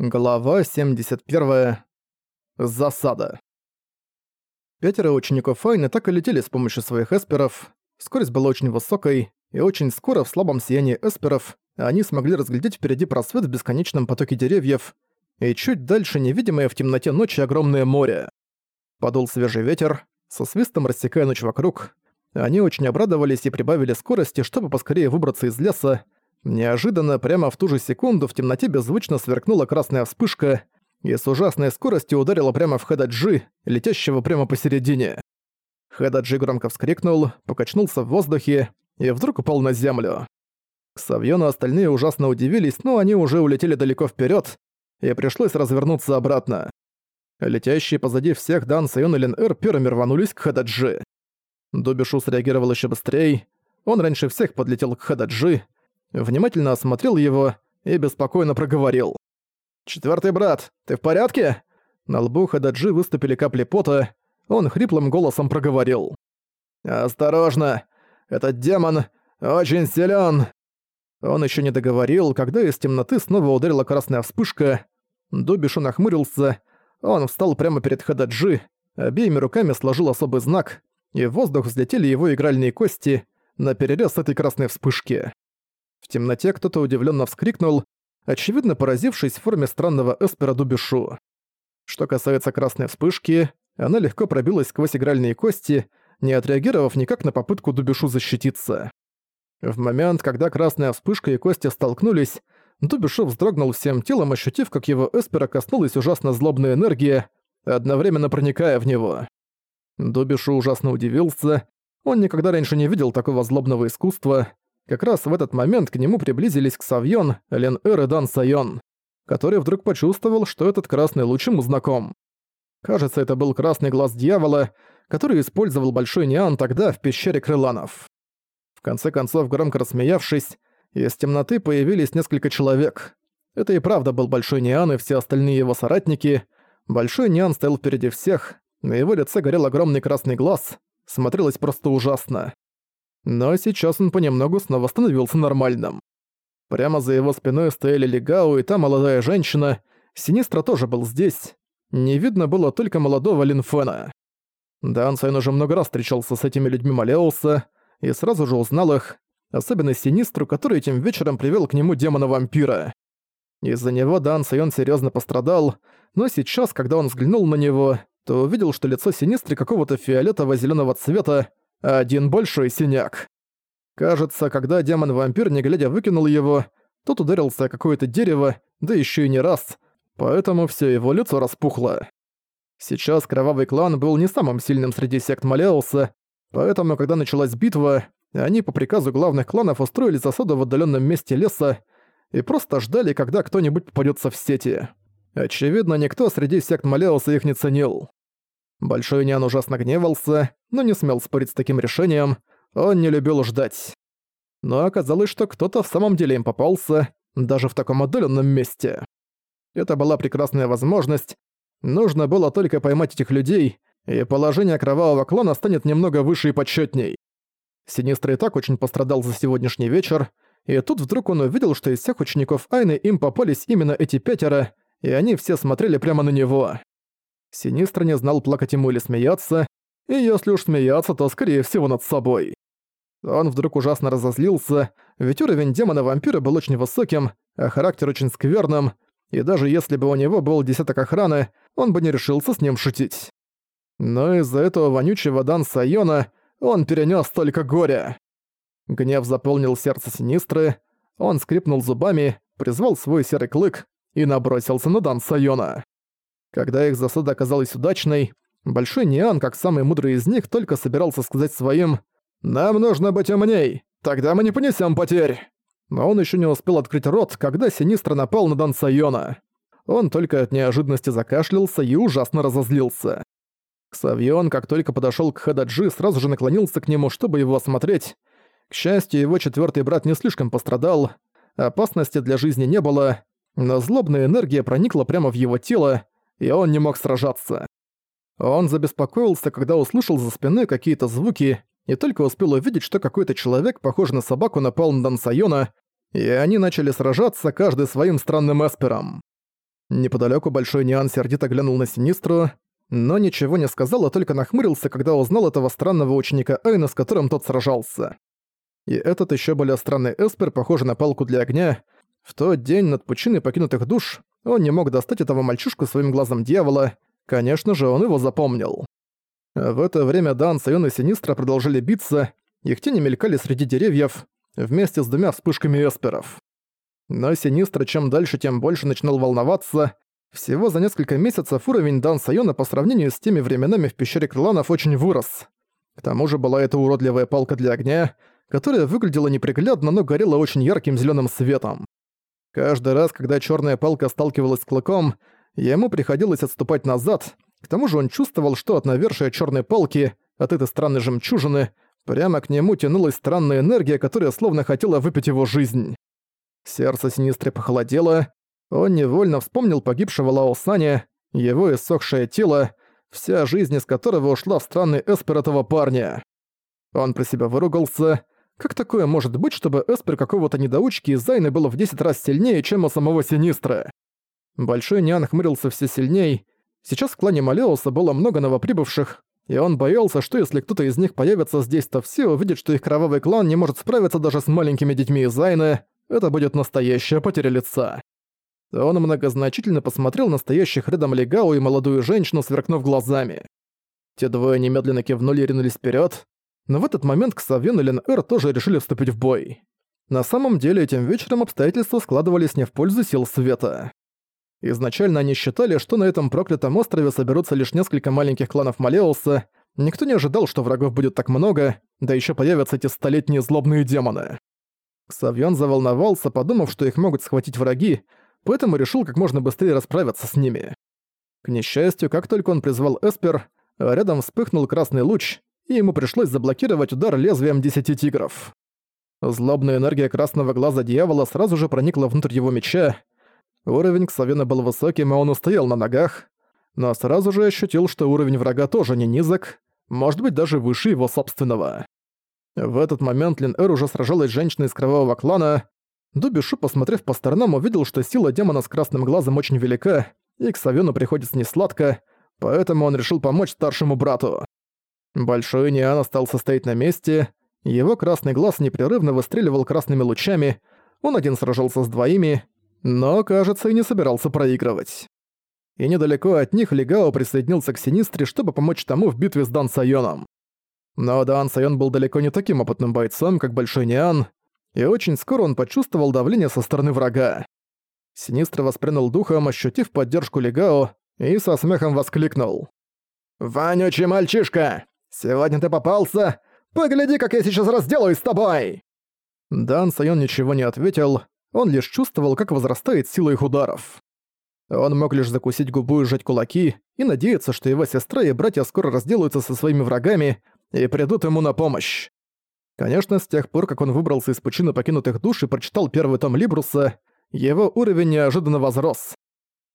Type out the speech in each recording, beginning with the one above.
Глава 71. Засада. Пятеро учеников Айны так и летели с помощью своих эсперов. Скорость была очень высокой, и очень скоро в слабом сиянии эсперов они смогли разглядеть впереди просвет в бесконечном потоке деревьев, и чуть дальше невидимое в темноте ночи огромное море. Подул свежий ветер, со свистом рассекая ночь вокруг. Они очень обрадовались и прибавили скорости, чтобы поскорее выбраться из леса, Неожиданно, прямо в ту же секунду, в темноте беззвучно сверкнула красная вспышка и с ужасной скоростью ударила прямо в Хададжи, летящего прямо посередине. Хададжи громко вскрикнул, покачнулся в воздухе и вдруг упал на землю. Ксавьон и остальные ужасно удивились, но они уже улетели далеко вперед, и пришлось развернуться обратно. Летящие позади всех Дан, Сайон и Лин-Эр первыми рванулись к Хададжи. Добишу среагировал еще быстрее, он раньше всех подлетел к Хададжи, внимательно осмотрел его и беспокойно проговорил. «Четвёртый брат, ты в порядке?» На лбу Хададжи выступили капли пота, он хриплым голосом проговорил. «Осторожно! Этот демон очень силен. Он еще не договорил, когда из темноты снова ударила красная вспышка. Дубишу нахмурился, он встал прямо перед Хададжи, обеими руками сложил особый знак, и в воздух взлетели его игральные кости на перерез этой красной вспышки. В темноте кто-то удивленно вскрикнул, очевидно поразившись в форме странного эспера Дубишу. Что касается красной вспышки, она легко пробилась сквозь игральные кости, не отреагировав никак на попытку Дубишу защититься. В момент, когда красная вспышка и кости столкнулись, Дубишу вздрогнул всем телом, ощутив, как его эспера коснулась ужасно злобная энергия, одновременно проникая в него. Дубишу ужасно удивился, он никогда раньше не видел такого злобного искусства, как раз в этот момент к нему приблизились Ксавьон, Лен-Эр и Дан Сайон, который вдруг почувствовал, что этот красный луч ему знаком. Кажется, это был красный глаз дьявола, который использовал Большой Ниан тогда в пещере Крыланов. В конце концов, громко рассмеявшись, из темноты появились несколько человек. Это и правда был Большой Ниан и все остальные его соратники. Большой Ниан стоял впереди всех, на его лице горел огромный красный глаз, смотрелось просто ужасно но сейчас он понемногу снова становился нормальным. Прямо за его спиной стояли Легау и та молодая женщина, Синистра тоже был здесь. Не видно было только молодого Линфена. Дансайн уже много раз встречался с этими людьми Малеуса и сразу же узнал их, особенно Синистру, который этим вечером привел к нему демона-вампира. Из-за него Дан Сайон серьезно пострадал, но сейчас, когда он взглянул на него, то увидел, что лицо Синистры какого-то фиолетово-зеленого цвета, один большой синяк. Кажется, когда демон-вампир, не глядя, выкинул его, тот ударился о какое-то дерево, да еще и не раз, поэтому все его лицо распухло. Сейчас Кровавый Клан был не самым сильным среди сект Малеуса, поэтому, когда началась битва, они по приказу главных кланов устроили засаду в отдаленном месте леса и просто ждали, когда кто-нибудь попадется в сети. Очевидно, никто среди сект Малеуса их не ценил. Большой Нян ужасно гневался, но не смел спорить с таким решением, он не любил ждать. Но оказалось, что кто-то в самом деле им попался, даже в таком отдаленном месте. Это была прекрасная возможность, нужно было только поймать этих людей, и положение кровавого клана станет немного выше и почетней. Синистра и так очень пострадал за сегодняшний вечер, и тут вдруг он увидел, что из всех учеников Айны им попались именно эти пятеро, и они все смотрели прямо на него. Синистра не знал, плакать ему или смеяться, и если уж смеяться, то скорее всего над собой. Он вдруг ужасно разозлился, ведь уровень демона-вампира был очень высоким, а характер очень скверным, и даже если бы у него был десяток охраны, он бы не решился с ним шутить. Но из-за этого вонючего Дан Сайона он перенес столько горя. Гнев заполнил сердце Синистры, он скрипнул зубами, призвал свой серый клык и набросился на Дан Сайона. Когда их засада оказалась удачной, Большой Ниан, как самый мудрый из них, только собирался сказать своим «Нам нужно быть умней, тогда мы не понесем потерь». Но он еще не успел открыть рот, когда Синистра напал на Дан Сайона. Он только от неожиданности закашлялся и ужасно разозлился. Ксавьон, как только подошел к Хададжи, сразу же наклонился к нему, чтобы его осмотреть. К счастью, его четвертый брат не слишком пострадал, опасности для жизни не было, но злобная энергия проникла прямо в его тело, и он не мог сражаться. Он забеспокоился, когда услышал за спиной какие-то звуки, и только успел увидеть, что какой-то человек, похожий на собаку, напал на Дансайона, и они начали сражаться, каждый своим странным эспером. Неподалёку Большой Ниан сердито глянул на Синистру, но ничего не сказал, а только нахмурился, когда узнал этого странного ученика Айна, с которым тот сражался. И этот ещё более странный Эспер, похожий на палку для огня, в тот день над пучиной покинутых душ он не мог достать этого мальчишку своим глазом дьявола, конечно же, он его запомнил. В это время Дан, Сайон и Синистра продолжили биться, их тени мелькали среди деревьев, вместе с двумя вспышками эсперов. Но Синистра чем дальше, тем больше начинал волноваться. Всего за несколько месяцев уровень Дан Сайона по сравнению с теми временами в пещере Крыланов очень вырос. К тому же была эта уродливая палка для огня, которая выглядела неприглядно, но горела очень ярким зеленым светом. Каждый раз, когда черная палка сталкивалась с клыком, ему приходилось отступать назад, к тому же он чувствовал, что от навершия черной палки, от этой странной жемчужины, прямо к нему тянулась странная энергия, которая словно хотела выпить его жизнь. Сердце Синистры похолодело, он невольно вспомнил погибшего Лао его иссохшее тело, вся жизнь из которого ушла в странный эспер этого парня. Он про себя выругался. Как такое может быть, чтобы эспер какого-то недоучки из Зайны был в 10 раз сильнее, чем у самого Синистра? Большой Ниан хмырился все сильней. Сейчас в клане Малеуса было много новоприбывших, и он боялся, что если кто-то из них появится здесь, то все увидят, что их кровавый клан не может справиться даже с маленькими детьми из Зайны, это будет настоящая потеря лица. Он многозначительно посмотрел на стоящих рядом Легау и молодую женщину, сверкнув глазами. Те двое немедленно кивнули и ринулись вперед, но в этот момент Ксавьен и Лен Эр тоже решили вступить в бой. На самом деле этим вечером обстоятельства складывались не в пользу сил света. Изначально они считали, что на этом проклятом острове соберутся лишь несколько маленьких кланов Малеуса, никто не ожидал, что врагов будет так много, да еще появятся эти столетние злобные демоны. Ксавьон заволновался, подумав, что их могут схватить враги, поэтому решил как можно быстрее расправиться с ними. К несчастью, как только он призвал Эспер, рядом вспыхнул красный луч, и ему пришлось заблокировать удар лезвием десяти тигров. Злобная энергия красного глаза дьявола сразу же проникла внутрь его меча. Уровень Ксавена был высоким, и он устоял на ногах, но сразу же ощутил, что уровень врага тоже не низок, может быть даже выше его собственного. В этот момент Лин Эр уже сражалась с женщиной из кровавого клана. Дубишу, посмотрев по сторонам, увидел, что сила демона с красным глазом очень велика, и к Савёну приходится несладко, поэтому он решил помочь старшему брату. Большой Ниан остался стоять на месте, его красный глаз непрерывно выстреливал красными лучами, он один сражался с двоими, но, кажется, и не собирался проигрывать. И недалеко от них Легао присоединился к Синистре, чтобы помочь тому в битве с Дан Сайоном. Но Даан Сайон был далеко не таким опытным бойцом, как Большой Ниан, и очень скоро он почувствовал давление со стороны врага. Синистро воспринял духом, ощутив поддержку Легао, и со смехом воскликнул. «Вонючий мальчишка! Сегодня ты попался! Погляди, как я сейчас разделаюсь с тобой!» Дан Сайон ничего не ответил, он лишь чувствовал, как возрастает сила их ударов. Он мог лишь закусить губу и сжать кулаки и надеяться, что его сестра и братья скоро разделаются со своими врагами, и придут ему на помощь. Конечно, с тех пор, как он выбрался из пучины покинутых душ и прочитал первый том Либруса, его уровень неожиданно возрос.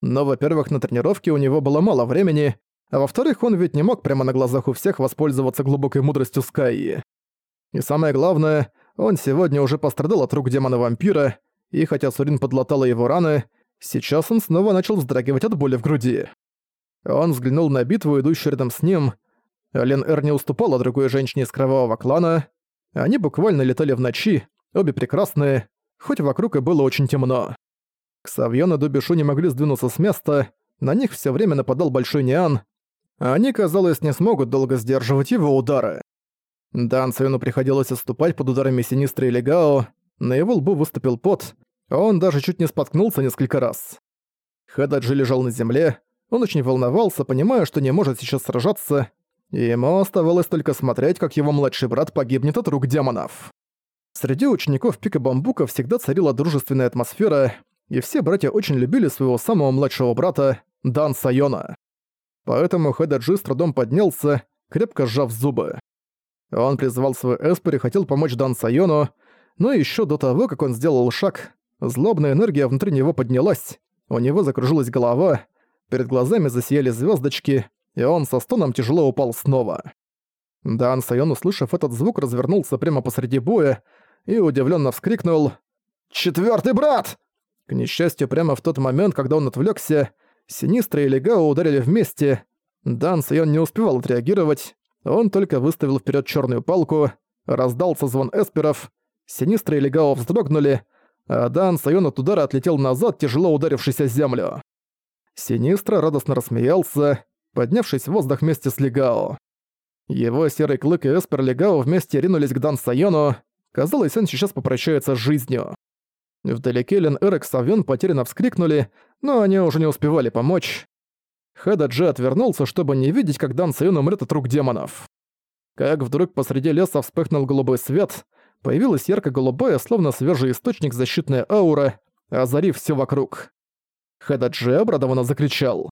Но, во-первых, на тренировке у него было мало времени, а во-вторых, он ведь не мог прямо на глазах у всех воспользоваться глубокой мудростью Скайи. И самое главное, он сегодня уже пострадал от рук демона-вампира, и хотя Сурин подлатала его раны, сейчас он снова начал вздрагивать от боли в груди. Он взглянул на битву, идущую рядом с ним, Лен Эр не уступала другой женщине из кровавого клана. Они буквально летали в ночи, обе прекрасные, хоть вокруг и было очень темно. Ксавьон и Дубишу не могли сдвинуться с места, на них все время нападал Большой Ниан. Они, казалось, не смогут долго сдерживать его удары. Дан Савену приходилось отступать под ударами Синистра и Легао, на его лбу выступил пот, он даже чуть не споткнулся несколько раз. Хададжи лежал на земле, он очень волновался, понимая, что не может сейчас сражаться, Ему оставалось только смотреть, как его младший брат погибнет от рук демонов. Среди учеников Пика Бамбука всегда царила дружественная атмосфера, и все братья очень любили своего самого младшего брата, Дан Сайона. Поэтому Хэдаджи с трудом поднялся, крепко сжав зубы. Он призывал свой эспер и хотел помочь Дан Сайону, но еще до того, как он сделал шаг, злобная энергия внутри него поднялась, у него закружилась голова, перед глазами засияли звездочки, и он со стоном тяжело упал снова. Дан Сайон, услышав этот звук, развернулся прямо посреди боя и удивленно вскрикнул «Четвёртый брат!» К несчастью, прямо в тот момент, когда он отвлекся, Синистра и Легао ударили вместе. Дан Сайон не успевал отреагировать, он только выставил вперед черную палку, раздался звон эсперов, Синистра и Легао вздрогнули, а Дан Сайон от удара отлетел назад, тяжело ударившись о землю. Синистра радостно рассмеялся, поднявшись в воздух вместе с Легао. Его серый клык и эспер Легао вместе ринулись к Дан Сайону. Казалось, он сейчас попрощается с жизнью. Вдалеке Лен Эрик и Савьон потерянно вскрикнули, но они уже не успевали помочь. Хэда Джи отвернулся, чтобы не видеть, как Дан Сайон умрет от рук демонов. Как вдруг посреди леса вспыхнул голубой свет, появилась ярко-голубая, словно свежий источник защитная аура, озарив все вокруг. Хададжи обрадованно закричал.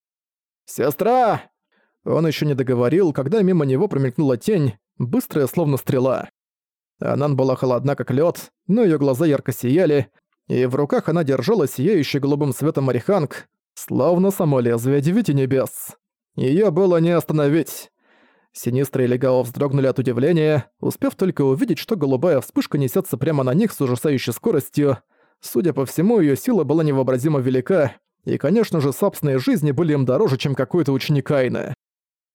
«Сестра!» Он еще не договорил, когда мимо него промелькнула тень, быстрая, словно стрела. Анан была холодна, как лед, но ее глаза ярко сияли, и в руках она держала сияющий голубым светом мариханг, словно само лезвие девяти небес. Ее было не остановить. Синистра и Легао вздрогнули от удивления, успев только увидеть, что голубая вспышка несется прямо на них с ужасающей скоростью. Судя по всему, ее сила была невообразимо велика, и, конечно же, собственные жизни были им дороже, чем какой-то ученик Айны.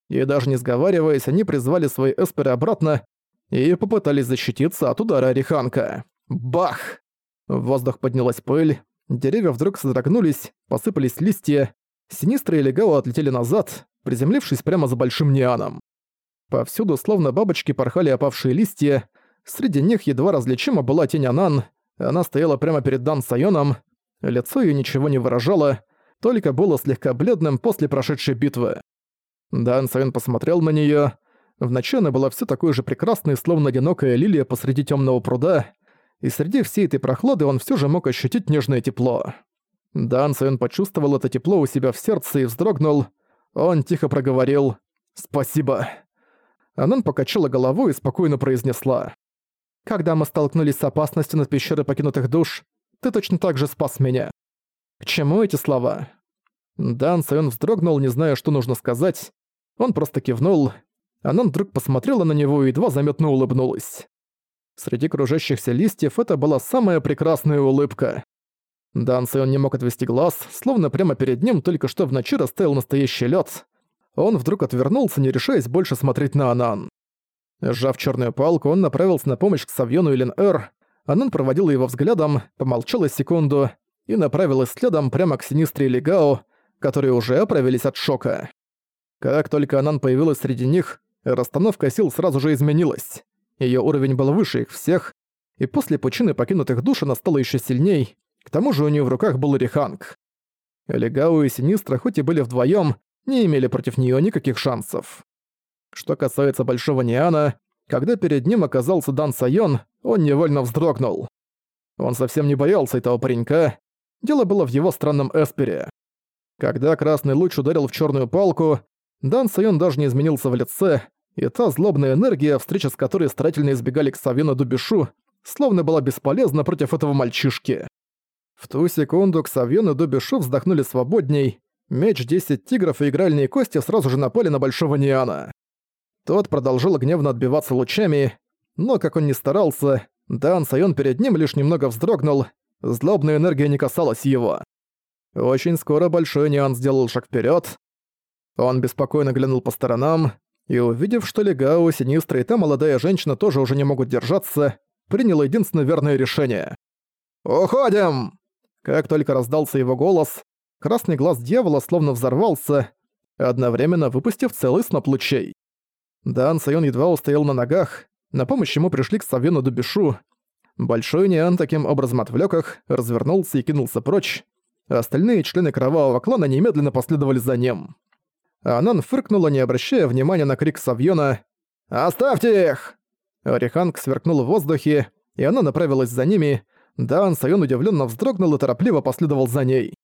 И даже не сговариваясь, они призвали свои эсперы обратно и попытались защититься от удара Ореханка. Бах! В воздух поднялась пыль, деревья вдруг содрогнулись, посыпались листья, Синистра и Легао отлетели назад, приземлившись прямо за большим Нианом. Повсюду, словно бабочки, порхали опавшие листья. Среди них едва различима была тень Анан. Она стояла прямо перед Дан Сайоном. Лицо её ничего не выражало, только было слегка бледным после прошедшей битвы. Дан Сайон посмотрел на неё. Вначале она была всё такой же прекрасной, словно одинокая лилия посреди тёмного пруда, и среди всей этой прохлады он всё же мог ощутить нежное тепло. Дан Сайон почувствовал это тепло у себя в сердце и вздрогнул. Он тихо проговорил «Спасибо». Анан покачала головой и спокойно произнесла. «Когда мы столкнулись с опасностью над пещерой покинутых душ, ты точно так же спас меня». К чему эти слова? Дан Сайон вздрогнул, не зная, что нужно сказать. Он просто кивнул. Анан вдруг посмотрела на него и едва заметно улыбнулась. Среди кружащихся листьев это была самая прекрасная улыбка. Дан Сайон не мог отвести глаз, словно прямо перед ним только что в ночи растаял настоящий лед он вдруг отвернулся, не решаясь больше смотреть на Анан. Сжав черную палку, он направился на помощь к Савьону и Лен-Эр. Анан проводила его взглядом, помолчала секунду и направилась следом прямо к Синистре и Легао, которые уже оправились от шока. Как только Анан появилась среди них, расстановка сил сразу же изменилась. Ее уровень был выше их всех, и после пучины покинутых душ она стала еще сильней, к тому же у нее в руках был Риханг. Легао и Синистра хоть и были вдвоем, не имели против нее никаких шансов. Что касается Большого Ниана, когда перед ним оказался Дан Сайон, он невольно вздрогнул. Он совсем не боялся этого паренька, дело было в его странном эспере. Когда красный луч ударил в черную палку, Дан Сайон даже не изменился в лице, и та злобная энергия, встреча с которой старательно избегали к Савину Дубишу, словно была бесполезна против этого мальчишки. В ту секунду Ксавьон и Дубишу вздохнули свободней, Меч 10 тигров и игральные кости сразу же напали на Большого Ниана. Тот продолжил гневно отбиваться лучами, но как он ни старался, Дан Сайон перед ним лишь немного вздрогнул, злобная энергия не касалась его. Очень скоро Большой Ниан сделал шаг вперед. Он беспокойно глянул по сторонам, и увидев, что Легао, Синистра и та молодая женщина тоже уже не могут держаться, принял единственное верное решение. «Уходим!» Как только раздался его голос, Красный глаз дьявола словно взорвался, одновременно выпустив целый сноп лучей. Дан Сайон едва устоял на ногах, на помощь ему пришли к Савену Дубишу. Большой Ниан таким образом отвлек их, развернулся и кинулся прочь. Остальные члены Кровавого клана немедленно последовали за ним. Анан фыркнула, не обращая внимания на крик Савьона «Оставьте их!». Ореханг сверкнул в воздухе, и она направилась за ними. Дан Сайон удивленно вздрогнул и торопливо последовал за ней.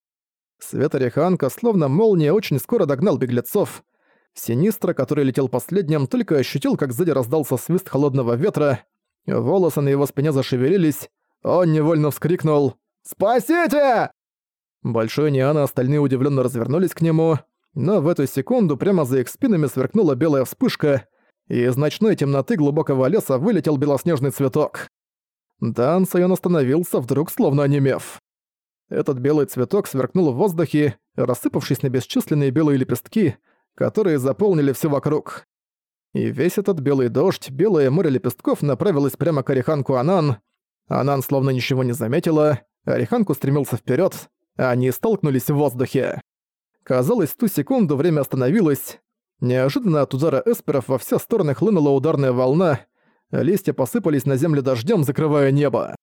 Свет Ореханка, словно молния, очень скоро догнал беглецов. Синистра, который летел последним, только ощутил, как сзади раздался свист холодного ветра. Волосы на его спине зашевелились. Он невольно вскрикнул «Спасите!». Большой Ниан и остальные удивленно развернулись к нему, но в эту секунду прямо за их спинами сверкнула белая вспышка, и из ночной темноты глубокого леса вылетел белоснежный цветок. Дан Сайон остановился, вдруг словно онемев. Этот белый цветок сверкнул в воздухе, рассыпавшись на бесчисленные белые лепестки, которые заполнили все вокруг. И весь этот белый дождь, белое море лепестков направилось прямо к Ореханку Анан. Анан словно ничего не заметила, Ореханку стремился вперед, а они столкнулись в воздухе. Казалось, в ту секунду время остановилось. Неожиданно от удара эсперов во все стороны хлынула ударная волна, листья посыпались на землю дождем, закрывая небо.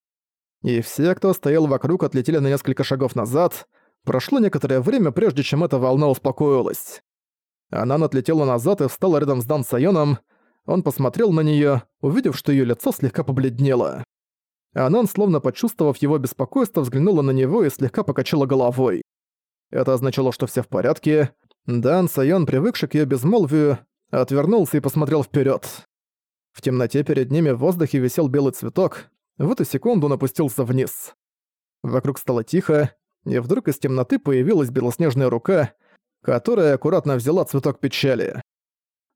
И все, кто стоял вокруг, отлетели на несколько шагов назад. Прошло некоторое время, прежде чем эта волна успокоилась. Она отлетела назад и встала рядом с Дан Сайоном. Он посмотрел на неё, увидев, что её лицо слегка побледнело. Анан, словно почувствовав его беспокойство, взглянула на него и слегка покачала головой. Это означало, что все в порядке. Дан Сайон, привыкший к её безмолвию, отвернулся и посмотрел вперёд. В темноте перед ними в воздухе висел белый цветок. В эту секунду он опустился вниз. Вокруг стало тихо, и вдруг из темноты появилась белоснежная рука, которая аккуратно взяла цветок печали.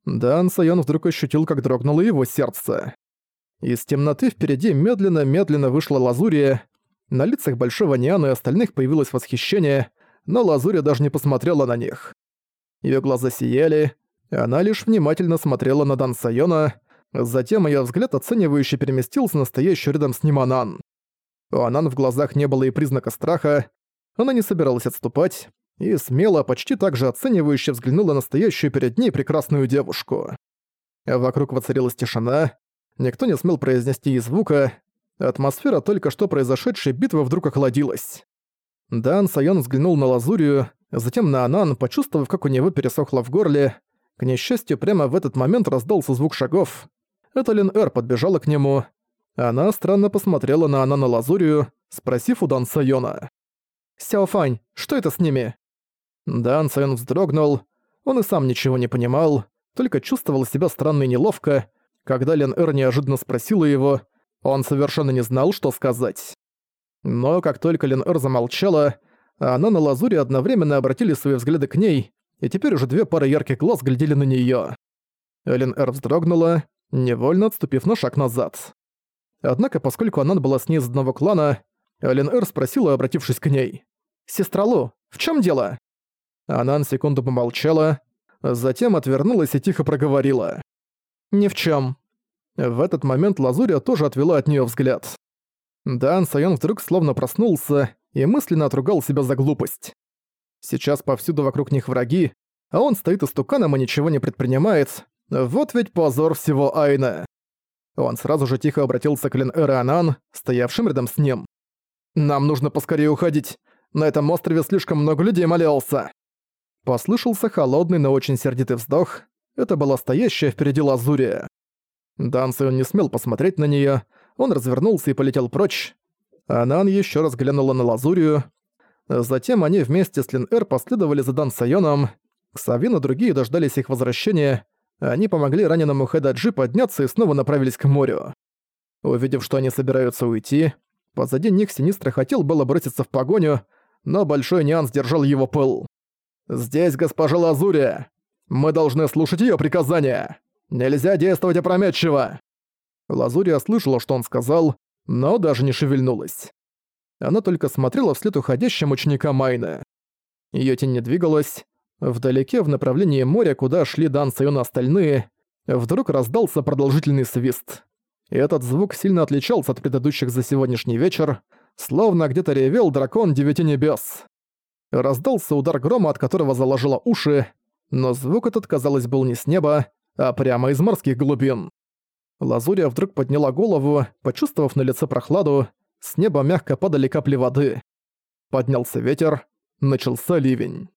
Дан Сайон вдруг ощутил, как дрогнуло его сердце. Из темноты впереди медленно-медленно вышла Лазурия. На лицах Большого Ниана и остальных появилось восхищение, но Лазурия даже не посмотрела на них. Её глаза сияли, она лишь внимательно смотрела на Дан Сайона, затем её взгляд оценивающе переместился на стоящую рядом с ним Анан. У Анан в глазах не было и признака страха, она не собиралась отступать, и смело, почти так же оценивающе взглянула на стоящую перед ней прекрасную девушку. Вокруг воцарилась тишина, никто не смел произнести и звука, атмосфера только что произошедшей битвы вдруг охладилась. Дан Сайон взглянул на Лазурию, затем на Анан, почувствовав, как у него пересохло в горле. К несчастью, прямо в этот момент раздался звук шагов. Это Лин Эр подбежала к нему. Она странно посмотрела на Анана Лазурию, спросив у Дан Сайона. «Сяофань, что это с ними?» Дан Сайон вздрогнул. Он и сам ничего не понимал, только чувствовал себя странно и неловко. Когда Лен Эр неожиданно спросила его, он совершенно не знал, что сказать. Но как только Лен Эр замолчала, она на лазури одновременно обратили свои взгляды к ней, и теперь уже две пары ярких глаз глядели на неё. Элен Эр вздрогнула, невольно отступив на шаг назад. Однако, поскольку она была с ней из одного клана, Элен Эр спросила, обратившись к ней. «Сестра Лу, в чём дело?» Она на секунду помолчала, затем отвернулась и тихо проговорила. «Ни в чем. В этот момент Лазурия тоже отвела от нее взгляд. Дан Сайон вдруг словно проснулся и мысленно отругал себя за глупость. Сейчас повсюду вокруг них враги, а он стоит истуканом и ничего не предпринимает. Вот ведь позор всего Айна. Он сразу же тихо обратился к Лен Анан, стоявшим рядом с ним. «Нам нужно поскорее уходить. На этом острове слишком много людей молился». Послышался холодный, но очень сердитый вздох. Это была стоящая впереди Лазурия. Дан не смел посмотреть на неё, он развернулся и полетел прочь. Анан ещё раз глянула на Лазурию. Затем они вместе с Лин-Эр последовали за Дан Сайоном. Ксавин и другие дождались их возвращения. Они помогли раненому Хэдаджи подняться и снова направились к морю. Увидев, что они собираются уйти, позади них Синистра хотел было броситься в погоню, но Большой Ниан сдержал его пыл. «Здесь госпожа Лазурия. Мы должны слушать её приказания. Нельзя действовать опрометчиво». Лазурия слышала, что он сказал, но даже не шевельнулась. Она только смотрела вслед уходящим ученикам Майны. Её тень не двигалась. Вдалеке, в направлении моря, куда шли Дан Сайон остальные, вдруг раздался продолжительный свист. И этот звук сильно отличался от предыдущих за сегодняшний вечер, словно где-то ревел дракон Девяти Небес. Раздался удар грома, от которого заложило уши, но звук этот, казалось, был не с неба, а прямо из морских глубин. Лазурия вдруг подняла голову, почувствовав на лице прохладу, с неба мягко падали капли воды. Поднялся ветер, начался ливень.